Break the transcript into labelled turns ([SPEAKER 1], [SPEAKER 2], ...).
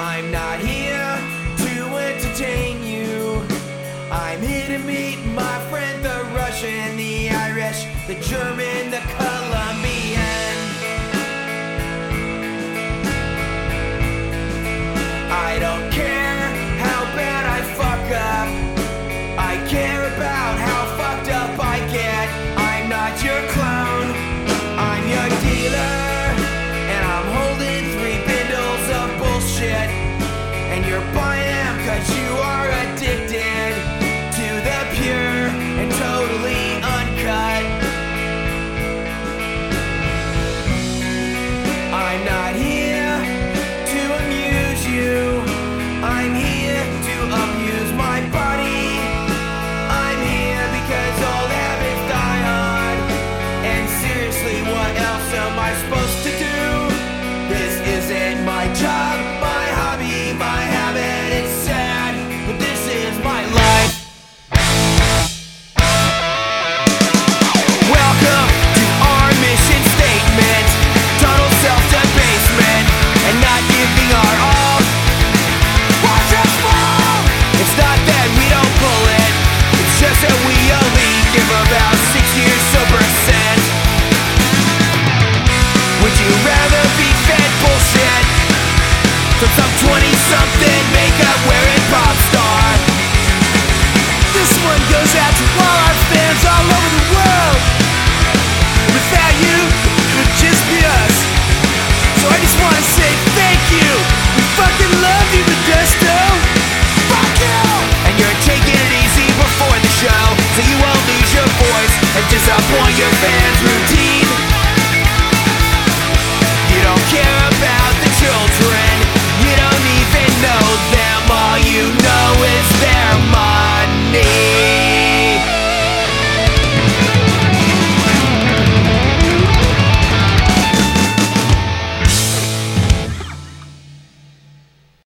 [SPEAKER 1] I'm not here to entertain you. I'm here to meet my friend, the Russian, the Irish, the German, the your bottom cause you are addicted to the pure and totally uncut. I'm not here to amuse you. I'm here to abuse my body. From some 20-something makeup wearing pop star. This one goes out to all our fans all over the world. Without you, it would just be us. So I just wanna say thank you. We fucking love you, Modesto. Fuck you! And you're taking it easy before the show. So you won't lose your voice and disappoint your fans.